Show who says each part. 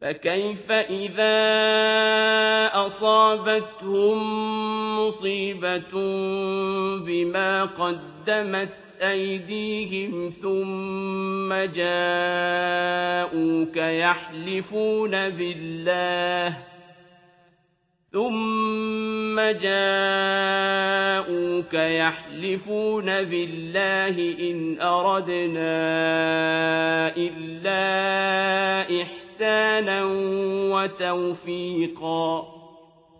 Speaker 1: فَكَيْفَ إِذَا أَصَابَتْهُم مُّصِيبَةٌ بِمَا قَدَّمَتْ أَيْدِيهِمْ ثُمَّ جَاءُوكَ يَحْلِفُونَ بِاللَّهِ إِنْ أَرَدْنَا إِلَّا إِحْسَانًا وَتَوْفِيقًا